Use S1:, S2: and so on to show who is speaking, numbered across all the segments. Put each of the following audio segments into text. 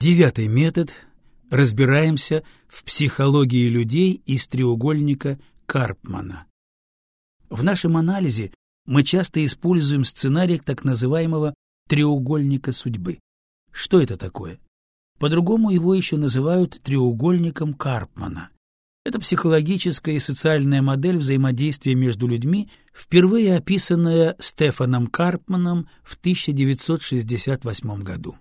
S1: Девятый метод. Разбираемся в психологии людей из треугольника Карпмана. В нашем анализе мы часто используем сценарий так называемого треугольника судьбы. Что это такое? По-другому его еще называют треугольником Карпмана. Это психологическая и социальная модель взаимодействия между людьми, впервые описанная Стефаном Карпманом в 1968 году.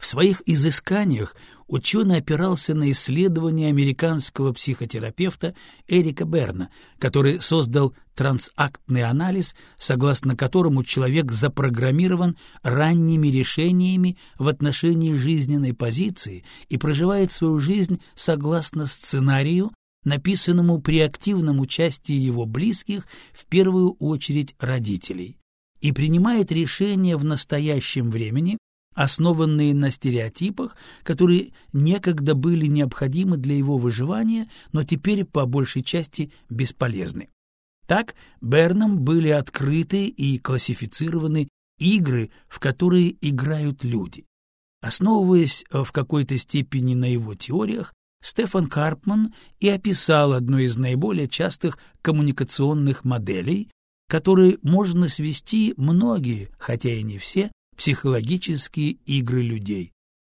S1: В своих изысканиях ученый опирался на исследования американского психотерапевта Эрика Берна, который создал трансактный анализ, согласно которому человек запрограммирован ранними решениями в отношении жизненной позиции и проживает свою жизнь согласно сценарию, написанному при активном участии его близких, в первую очередь родителей, и принимает решения в настоящем времени, основанные на стереотипах, которые некогда были необходимы для его выживания, но теперь по большей части бесполезны. Так Берном были открыты и классифицированы игры, в которые играют люди. Основываясь э, в какой-то степени на его теориях, Стефан Карпман и описал одну из наиболее частых коммуникационных моделей, которые можно свести многие, хотя и не все, психологические игры людей.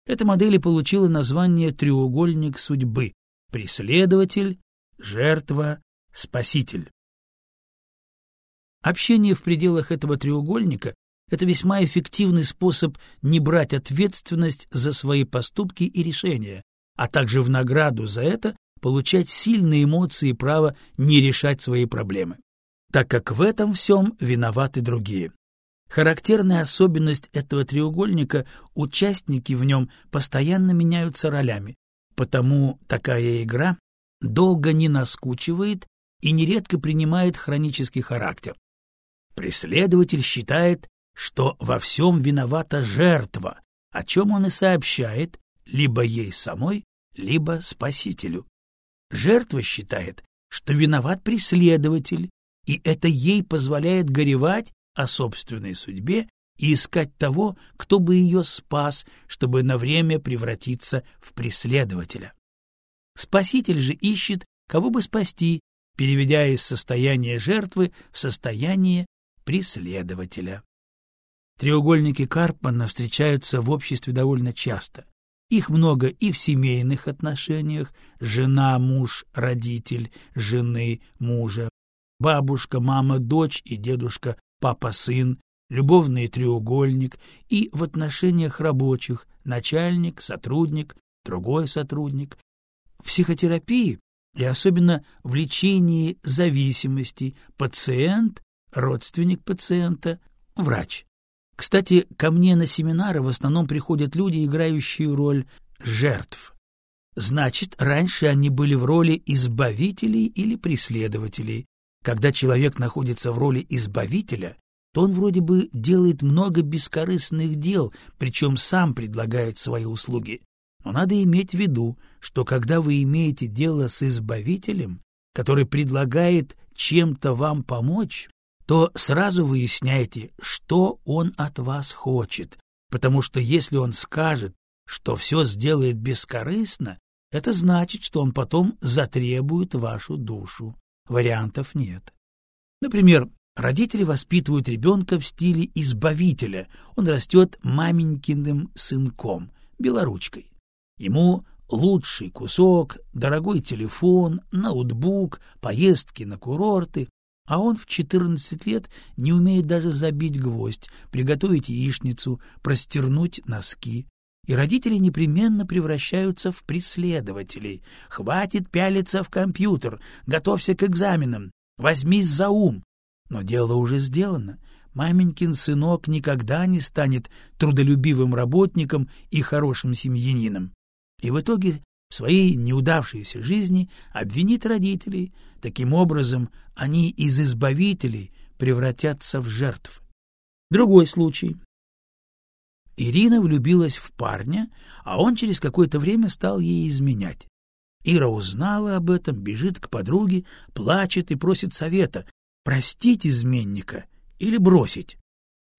S1: Эта модель и получила название «треугольник судьбы» — преследователь, жертва, спаситель. Общение в пределах этого треугольника — это весьма эффективный способ не брать ответственность за свои поступки и решения, а также в награду за это получать сильные эмоции и право не решать свои проблемы, так как в этом всем виноваты другие. Характерная особенность этого треугольника — участники в нем постоянно меняются ролями, потому такая игра долго не наскучивает и нередко принимает хронический характер. Преследователь считает, что во всем виновата жертва, о чем он и сообщает либо ей самой, либо спасителю. Жертва считает, что виноват преследователь, и это ей позволяет горевать о собственной судьбе и искать того, кто бы ее спас, чтобы на время превратиться в преследователя. Спаситель же ищет, кого бы спасти, переведя из состояния жертвы в состояние преследователя. Треугольники Карпмана встречаются в обществе довольно часто. Их много и в семейных отношениях – жена, муж, родитель, жены, мужа, бабушка, мама, дочь и дедушка, папа-сын, любовный треугольник и в отношениях рабочих начальник, сотрудник, другой сотрудник. В психотерапии и особенно в лечении зависимостей пациент, родственник пациента, врач. Кстати, ко мне на семинары в основном приходят люди, играющие роль жертв. Значит, раньше они были в роли избавителей или преследователей, когда человек находится в роли избавителя, то он вроде бы делает много бескорыстных дел, причем сам предлагает свои услуги. Но надо иметь в виду, что когда вы имеете дело с избавителем, который предлагает чем-то вам помочь, то сразу выясняете, что он от вас хочет, потому что если он скажет, что все сделает бескорыстно, это значит, что он потом затребует вашу душу. Вариантов нет. Например, родители воспитывают ребенка в стиле избавителя. Он растет маменькиным сынком, белоручкой. Ему лучший кусок, дорогой телефон, ноутбук, поездки на курорты, а он в 14 лет не умеет даже забить гвоздь, приготовить яичницу, простернуть носки и родители непременно превращаются в преследователей. Хватит пялиться в компьютер, готовься к экзаменам, возьмись за ум. Но дело уже сделано. Маменькин сынок никогда не станет трудолюбивым работником и хорошим семьянином. И в итоге в своей неудавшейся жизни обвинит родителей. Таким образом, они из избавителей превратятся в жертв. Другой случай. Ирина влюбилась в парня, а он через какое-то время стал ей изменять. Ира узнала об этом, бежит к подруге, плачет и просит совета — простить изменника или бросить.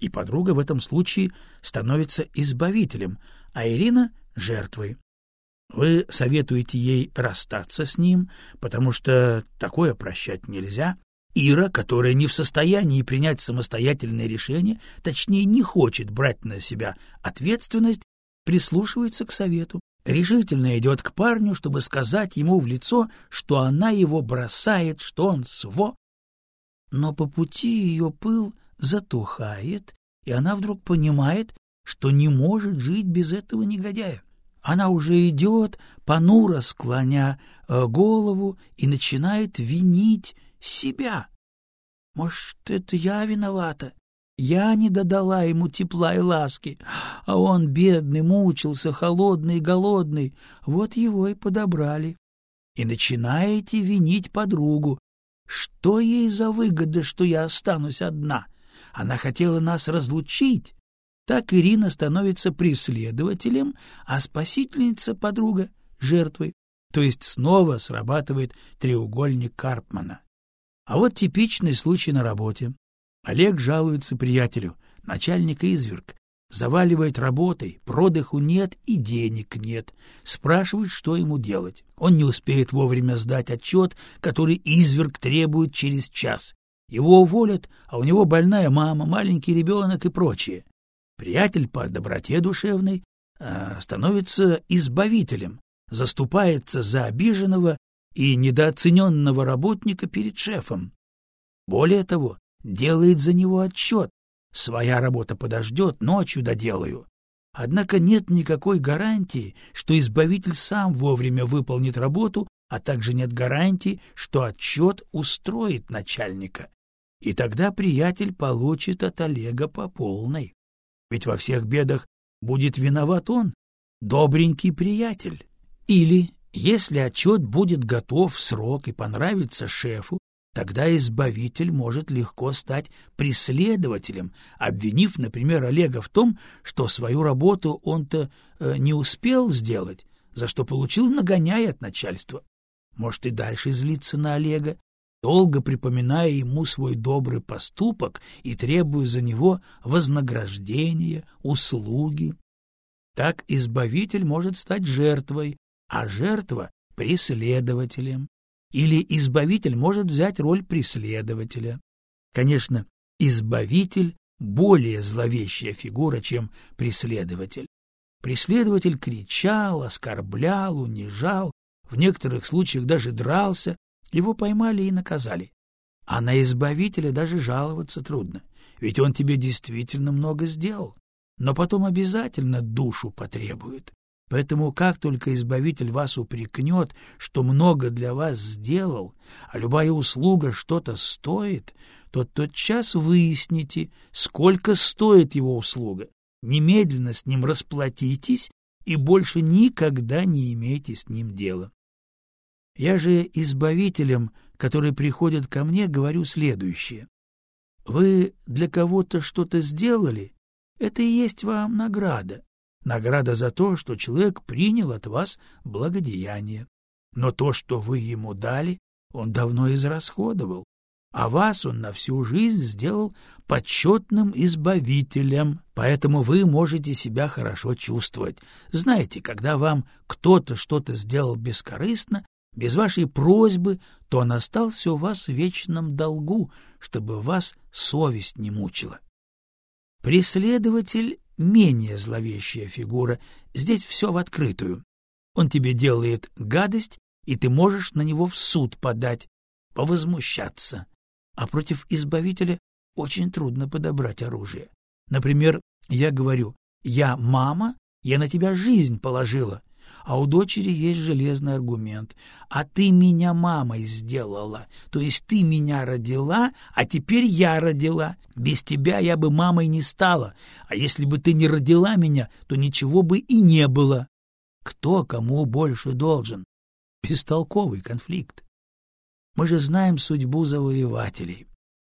S1: И подруга в этом случае становится избавителем, а Ирина жертвой. Вы советуете ей расстаться с ним, потому что такое прощать нельзя. Ира, которая не в состоянии принять самостоятельное решение, точнее не хочет брать на себя ответственность, прислушивается к совету. Решительно идет к парню, чтобы сказать ему в лицо, что она его бросает, что он сво. Но по пути ее пыл затухает, и она вдруг понимает, что не может жить без этого негодяя. Она уже идет, понуро склоня э, голову, и начинает винить себя. Может, это я виновата? Я не додала ему тепла и ласки, а он, бедный, мучился, холодный и голодный, вот его и подобрали. И начинаете винить подругу. Что ей за выгода, что я останусь одна? Она хотела нас разлучить, так Ирина становится преследователем, а спасительница подруга — жертвой. То есть снова срабатывает треугольник Карпмана. А вот типичный случай на работе. Олег жалуется приятелю, начальник изверг, заваливает работой, продыху нет и денег нет, спрашивает, что ему делать. Он не успеет вовремя сдать отчет, который изверг требует через час. Его уволят, а у него больная мама, маленький ребенок и прочее. Приятель по доброте душевной э, становится избавителем, заступается за обиженного и недооцененного работника перед шефом. Более того, делает за него отчет. Своя работа подождет, ночью доделаю. Однако нет никакой гарантии, что избавитель сам вовремя выполнит работу, а также нет гарантии, что отчет устроит начальника. И тогда приятель получит от Олега по полной. Ведь во всех бедах будет виноват он, добренький приятель. Или, если отчет будет готов в срок и понравится шефу, тогда избавитель может легко стать преследователем, обвинив, например, Олега в том, что свою работу он-то э, не успел сделать, за что получил нагоняй от начальства. Может и дальше злиться на Олега, долго припоминая ему свой добрый поступок и требуя за него вознаграждения, услуги. Так избавитель может стать жертвой, а жертва — преследователем. Или избавитель может взять роль преследователя. Конечно, избавитель — более зловещая фигура, чем преследователь. Преследователь кричал, оскорблял, унижал, в некоторых случаях даже дрался, его поймали и наказали. А на избавителя даже жаловаться трудно, ведь он тебе действительно много сделал, но потом обязательно душу потребует. Поэтому как только избавитель вас упрекнет, что много для вас сделал, а любая услуга что-то стоит, то тотчас выясните, сколько стоит его услуга. Немедленно с ним расплатитесь и больше никогда не имейте с ним дела. Я же избавителям, которые приходят ко мне, говорю следующее. Вы для кого-то что-то сделали, это и есть вам награда. Награда за то, что человек принял от вас благодеяние. Но то, что вы ему дали, он давно израсходовал, а вас он на всю жизнь сделал почетным избавителем, поэтому вы можете себя хорошо чувствовать. Знаете, когда вам кто-то что-то сделал бескорыстно, без вашей просьбы, то он остался у вас в вечном долгу, чтобы вас совесть не мучила. Преследователь — менее зловещая фигура, здесь все в открытую. Он тебе делает гадость, и ты можешь на него в суд подать, повозмущаться. А против избавителя очень трудно подобрать оружие. Например, я говорю, я мама, я на тебя жизнь положила, а у дочери есть железный аргумент. А ты меня мамой сделала, то есть ты меня родила, а теперь я родила. Без тебя я бы мамой не стала, а если бы ты не родила меня, то ничего бы и не было. Кто кому больше должен? Бестолковый конфликт. Мы же знаем судьбу завоевателей.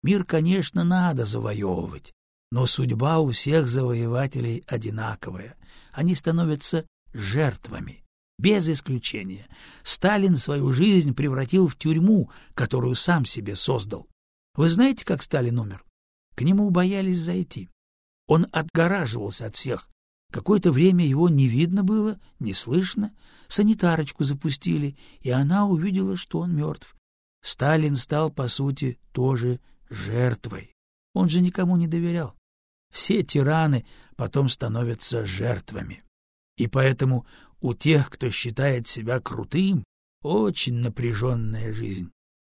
S1: Мир, конечно, надо завоевывать, но судьба у всех завоевателей одинаковая. Они становятся жертвами. Без исключения. Сталин свою жизнь превратил в тюрьму, которую сам себе создал. Вы знаете, как Сталин умер? К нему боялись зайти. Он отгораживался от всех. Какое-то время его не видно было, не слышно. Санитарочку запустили, и она увидела, что он мертв. Сталин стал, по сути, тоже жертвой. Он же никому не доверял. Все тираны потом становятся жертвами. И поэтому у тех, кто считает себя крутым, очень напряженная жизнь.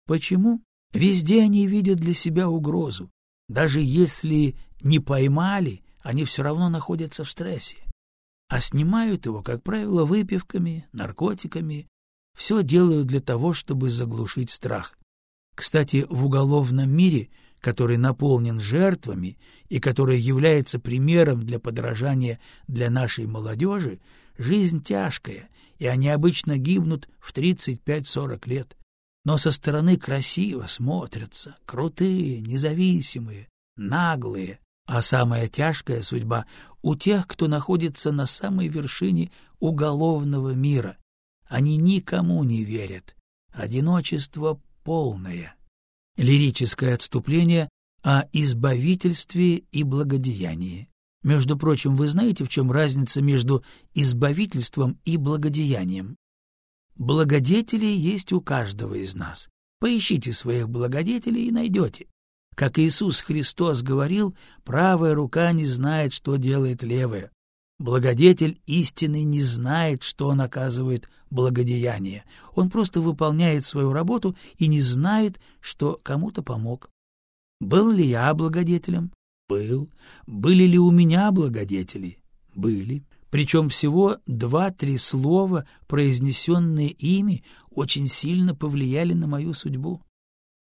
S1: Почему? Везде они видят для себя угрозу. Даже если не поймали, они все равно находятся в стрессе. А снимают его, как правило, выпивками, наркотиками. Все делают для того, чтобы заглушить страх. Кстати, в уголовном мире, который наполнен жертвами и который является примером для подражания для нашей молодежи, жизнь тяжкая, и они обычно гибнут в 35-40 лет. Но со стороны красиво смотрятся, крутые, независимые, наглые. А самая тяжкая судьба у тех, кто находится на самой вершине уголовного мира. Они никому не верят. Одиночество полное. Лирическое отступление о избавительстве и благодеянии. Между прочим, вы знаете, в чем разница между избавительством и благодеянием? Благодетели есть у каждого из нас. Поищите своих благодетелей и найдете. Как Иисус Христос говорил, правая рука не знает, что делает левая. Благодетель истины не знает, что он оказывает благодеяние. Он просто выполняет свою работу и не знает, что кому-то помог. Был ли я благодетелем? Был. Были ли у меня благодетели? Были. Причем всего два-три слова, произнесенные ими, очень сильно повлияли на мою судьбу.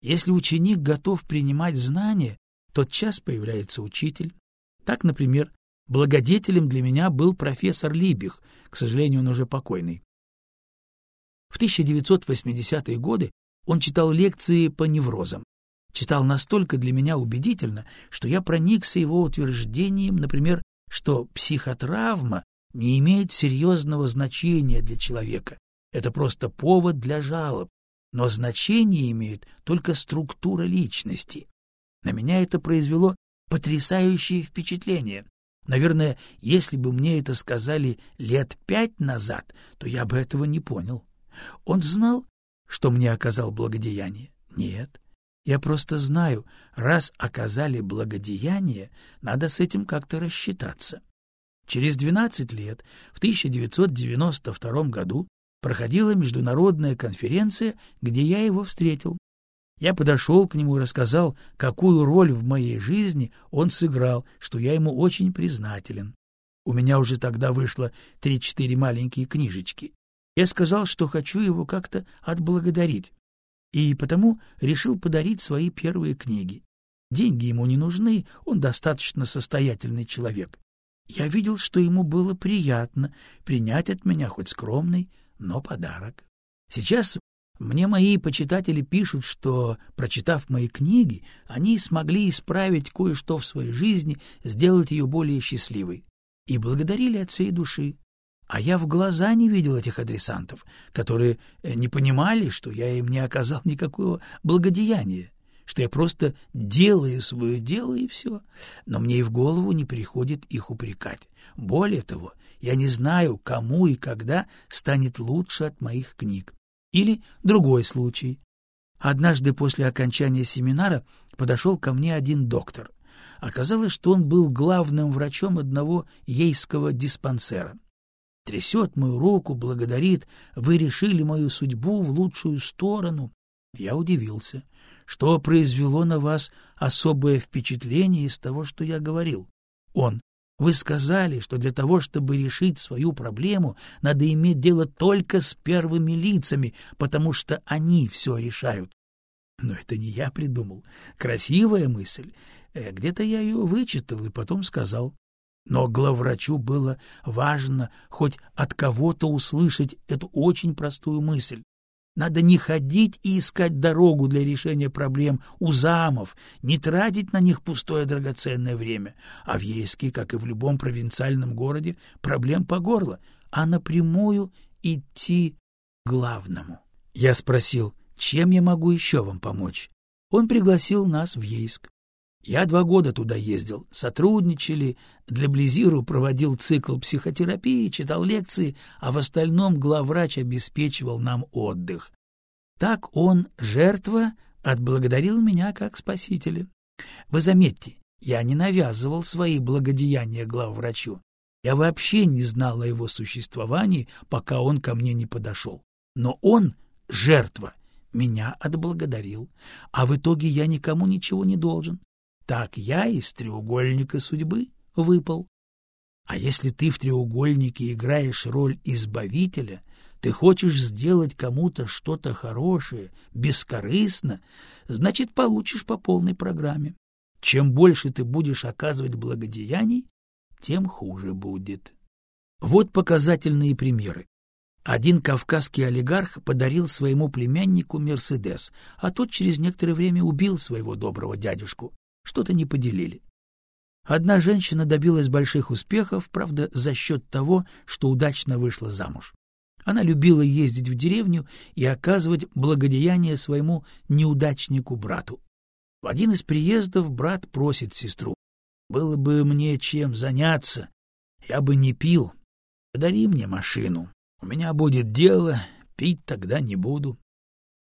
S1: Если ученик готов принимать знания, тот час появляется учитель. Так, например, благодетелем для меня был профессор Либих, к сожалению, он уже покойный. В 1980-е годы он читал лекции по неврозам. Читал настолько для меня убедительно, что я проникся его утверждением, например, что психотравма не имеет серьезного значения для человека. Это просто повод для жалоб, но значение имеет только структура личности. На меня это произвело потрясающее впечатление. Наверное, если бы мне это сказали лет пять назад, то я бы этого не понял. Он знал, что мне оказал благодеяние? Нет. Я просто знаю, раз оказали благодеяние, надо с этим как-то рассчитаться. Через 12 лет, в 1992 году, проходила международная конференция, где я его встретил. Я подошел к нему и рассказал, какую роль в моей жизни он сыграл, что я ему очень признателен. У меня уже тогда вышло три-четыре маленькие книжечки. Я сказал, что хочу его как-то отблагодарить, и потому решил подарить свои первые книги. Деньги ему не нужны, он достаточно состоятельный человек. Я видел, что ему было приятно принять от меня хоть скромный, но подарок. Сейчас мне мои почитатели пишут, что, прочитав мои книги, они смогли исправить кое-что в своей жизни, сделать ее более счастливой. И благодарили от всей души. А я в глаза не видел этих адресантов, которые э, не понимали, что я им не оказал никакого благодеяния, что я просто делаю свое дело и все. Но мне и в голову не приходит их упрекать. Более того, я не знаю, кому и когда станет лучше от моих книг. Или другой случай. Однажды после окончания семинара подошел ко мне один доктор. Оказалось, что он был главным врачом одного ейского диспансера. Трясет мою руку, благодарит, вы решили мою судьбу в лучшую сторону. Я удивился. Что произвело на вас особое впечатление из того, что я говорил? Он. Вы сказали, что для того, чтобы решить свою проблему, надо иметь дело только с первыми лицами, потому что они все решают. Но это не я придумал. Красивая мысль. Э, где-то я ее вычитал и потом сказал. Но главврачу было важно хоть от кого-то услышать эту очень простую мысль. Надо не ходить и искать дорогу для решения проблем у замов, не тратить на них пустое драгоценное время. А в Ейске, как и в любом провинциальном городе, проблем по горло, а напрямую идти к главному. Я спросил, чем я могу еще вам помочь? Он пригласил нас в Ейск. Я два года туда ездил, сотрудничали, для Близиру проводил цикл психотерапии, читал лекции, а в остальном главврач обеспечивал нам отдых. Так он, жертва, отблагодарил меня как спасителя. Вы заметьте, я не навязывал свои благодеяния главврачу. Я вообще не знал о его существовании, пока он ко мне не подошел. Но он, жертва, меня отблагодарил, а в итоге я никому ничего не должен. Так я из треугольника судьбы выпал. А если ты в треугольнике играешь роль избавителя, ты хочешь сделать кому-то что-то хорошее, бескорыстно, значит, получишь по полной программе. Чем больше ты будешь оказывать благодеяний, тем хуже будет. Вот показательные примеры. Один кавказский олигарх подарил своему племяннику «Мерседес», а тот через некоторое время убил своего доброго дядюшку. Что-то не поделили. Одна женщина добилась больших успехов, правда, за счет того, что удачно вышла замуж. Она любила ездить в деревню и оказывать благодеяние своему неудачнику-брату. В один из приездов брат просит сестру. «Было бы мне чем заняться, я бы не пил. Подари мне машину. У меня будет дело, пить тогда не буду».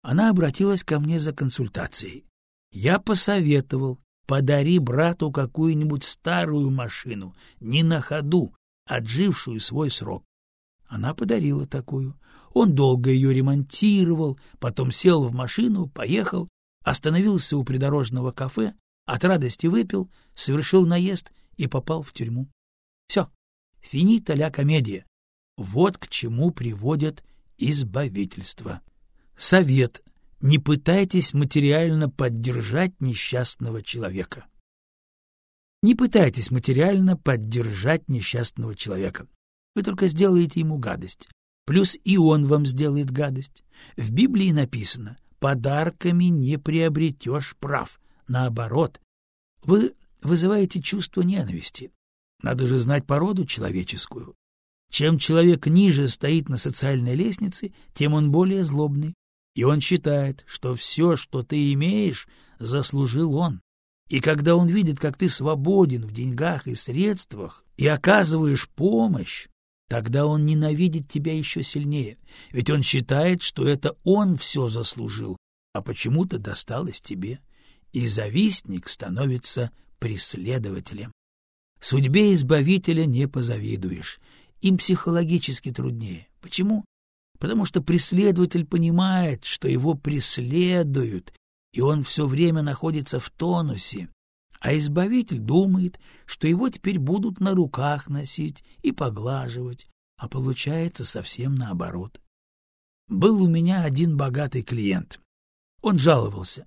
S1: Она обратилась ко мне за консультацией. Я посоветовал, подари брату какую-нибудь старую машину, не на ходу, отжившую свой срок. Она подарила такую. Он долго ее ремонтировал, потом сел в машину, поехал, остановился у придорожного кафе, от радости выпил, совершил наезд и попал в тюрьму. Все, финита ля комедия. Вот к чему приводят избавительство. Совет. Не пытайтесь материально поддержать несчастного человека. Не пытайтесь материально поддержать несчастного человека. Вы только сделаете ему гадость. Плюс и он вам сделает гадость. В Библии написано «подарками не приобретешь прав». Наоборот, вы вызываете чувство ненависти. Надо же знать породу человеческую. Чем человек ниже стоит на социальной лестнице, тем он более злобный. И он считает, что все, что ты имеешь, заслужил он. И когда он видит, как ты свободен в деньгах и средствах и оказываешь помощь, Тогда он ненавидит тебя еще сильнее, ведь он считает, что это он все заслужил, а почему-то досталось тебе. И завистник становится преследователем. Судьбе избавителя не позавидуешь. Им психологически труднее. Почему? Потому что преследователь понимает, что его преследуют, и он все время находится в тонусе, а избавитель думает, что его теперь будут на руках носить и поглаживать, а получается совсем наоборот. Был у меня один богатый клиент. Он жаловался.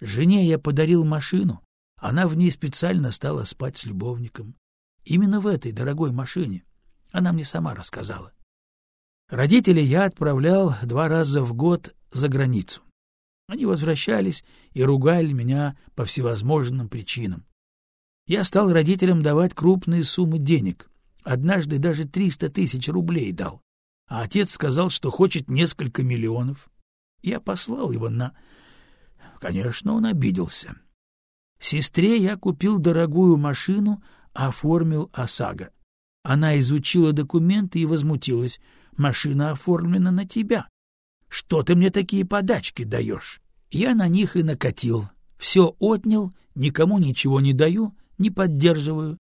S1: Жене я подарил машину, она в ней специально стала спать с любовником. Именно в этой дорогой машине. Она мне сама рассказала. Родителей я отправлял два раза в год за границу. Они возвращались и ругали меня по всевозможным причинам. Я стал родителям давать крупные суммы денег. Однажды даже триста тысяч рублей дал. А отец сказал, что хочет несколько миллионов. Я послал его на... Конечно, он обиделся. Сестре я купил дорогую машину, оформил ОСАГО. Она изучила документы и возмутилась. «Машина оформлена на тебя. Что ты мне такие подачки даешь? Я на них и накатил. Все отнял, никому ничего не даю, не поддерживаю.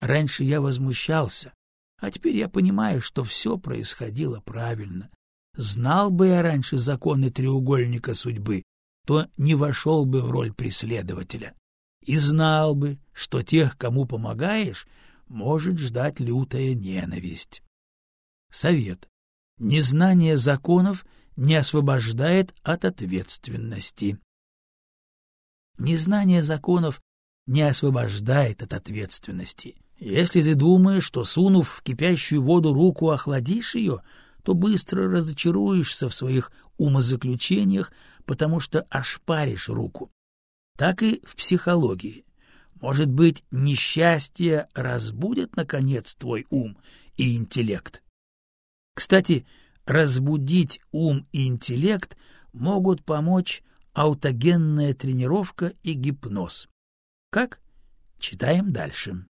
S1: Раньше я возмущался, а теперь я понимаю, что все происходило правильно. Знал бы я раньше законы треугольника судьбы, то не вошел бы в роль преследователя. И знал бы, что тех, кому помогаешь, может ждать лютая ненависть. Совет. Незнание законов не освобождает от ответственности. Незнание законов не освобождает от ответственности. Если ты думаешь, что, сунув в кипящую воду руку, охладишь ее, то быстро разочаруешься в своих умозаключениях, потому что ошпаришь руку. Так и в психологии. Может быть, несчастье разбудит, наконец, твой ум и интеллект. Кстати, разбудить ум и интеллект могут помочь аутогенная тренировка и гипноз. Как? Читаем дальше.